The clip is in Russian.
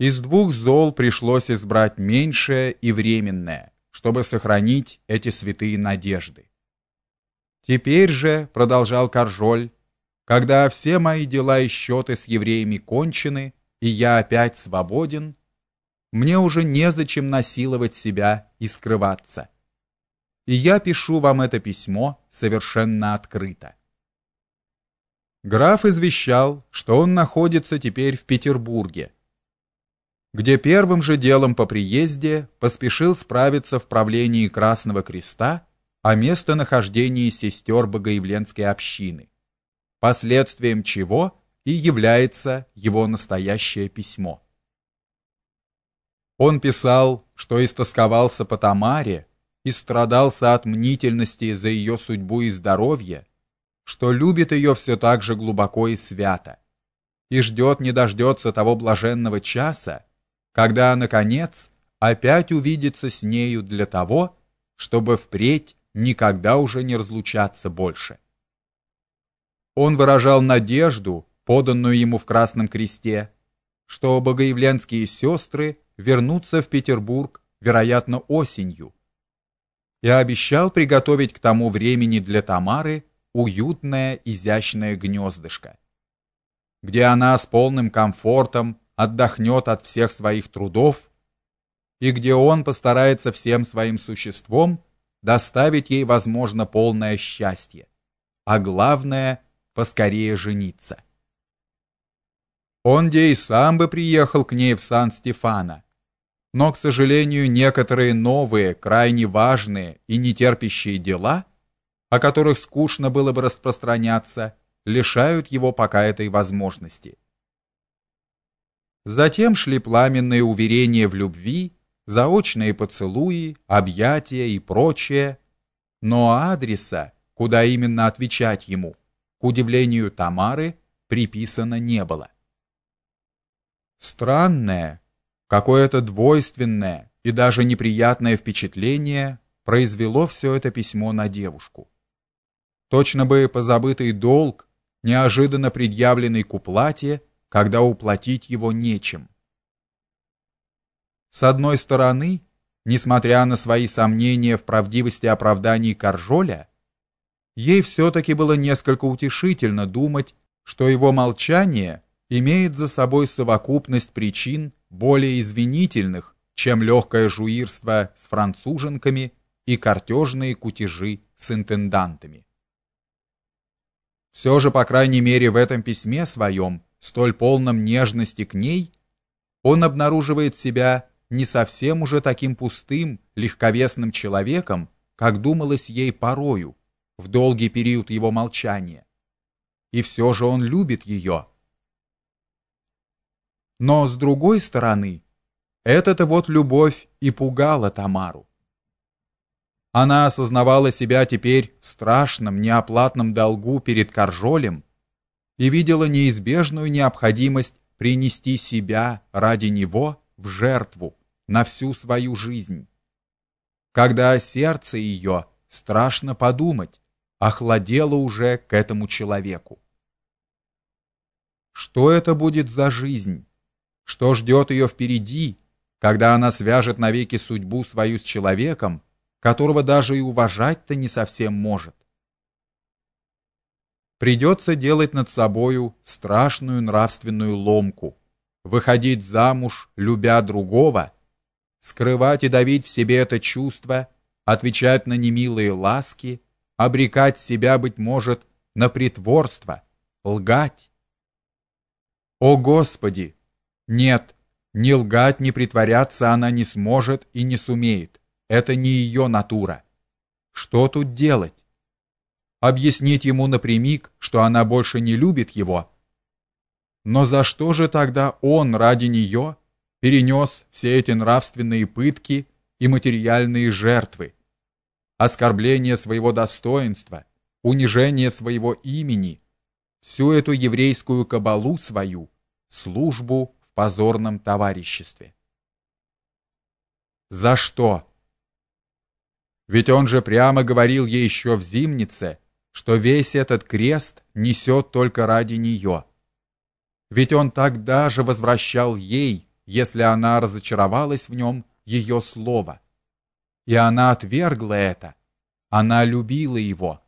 Из двух зол пришлось избрать меньшее и временное, чтобы сохранить эти святые надежды. Теперь же, продолжал Каржоль, когда все мои дела и счеты с евреями кончены, и я опять свободен, мне уже незачем насиловать себя и скрываться. И я пишу вам это письмо совершенно открыто. Граф извещал, что он находится теперь в Петербурге, где первым же делом по приезде поспешил справиться в правлении Красного Креста о местонахождении сестер Богоявленской общины, последствием чего и является его настоящее письмо. Он писал, что истосковался по Тамаре и страдался от мнительности за ее судьбу и здоровье, что любит ее все так же глубоко и свято, и ждет не дождется того блаженного часа, когда, наконец, опять увидится с нею для того, чтобы впредь никогда уже не разлучаться больше. Он выражал надежду, поданную ему в Красном Кресте, что богоявленские сестры вернутся в Петербург, вероятно, осенью, и обещал приготовить к тому времени для Тамары уютное изящное гнездышко, где она с полным комфортом отдохнет от всех своих трудов и где он постарается всем своим существом доставить ей, возможно, полное счастье, а главное поскорее жениться. Он де и сам бы приехал к ней в Сан-Стефано, но, к сожалению, некоторые новые, крайне важные и нетерпящие дела о которых скучно было бы распространяться, лишают его пока этой возможности. Затем шли пламенные уверения в любви, заочные поцелуи, объятия и прочее, но адреса, куда именно отвечать ему, к удивлению Тамары, приписано не было. Странное, какое-то двойственное и даже неприятное впечатление произвело все это письмо на девушку. Точно бы позабытый долг, неожиданно предъявленный к уплате, когда уплатить его нечем. С одной стороны, несмотря на свои сомнения в правдивости оправданий Каржоля, ей все-таки было несколько утешительно думать, что его молчание имеет за собой совокупность причин более извинительных, чем легкое жуирство с француженками и картежные кутежи с интендантами. Все же, по крайней мере, в этом письме своем, столь полном нежности к ней, он обнаруживает себя не совсем уже таким пустым, легковесным человеком, как думалось ей порою, в долгий период его молчания. И все же он любит ее. Но с другой стороны, эта-то вот любовь и пугала Тамару. Она осознавала себя теперь в страшном неоплатном долгу перед Каржолем и видела неизбежную необходимость принести себя ради него в жертву на всю свою жизнь. Когда сердце ее, страшно подумать, охладело уже к этому человеку. Что это будет за жизнь? Что ждет ее впереди, когда она свяжет навеки судьбу свою с человеком, которого даже и уважать-то не совсем может. Придется делать над собою страшную нравственную ломку, выходить замуж, любя другого, скрывать и давить в себе это чувство, отвечать на немилые ласки, обрекать себя, быть может, на притворство, лгать. О, Господи! Нет, ни лгать, ни притворяться она не сможет и не сумеет. Это не ее натура. Что тут делать? Объяснить ему напрямик, что она больше не любит его? Но за что же тогда он ради нее перенес все эти нравственные пытки и материальные жертвы? Оскорбление своего достоинства, унижение своего имени, всю эту еврейскую кабалу свою, службу в позорном товариществе. За что? Ведь он же прямо говорил ей еще в зимнице, что весь этот крест несет только ради нее. Ведь он тогда же возвращал ей, если она разочаровалась в нем ее слово. И она отвергла это. Она любила его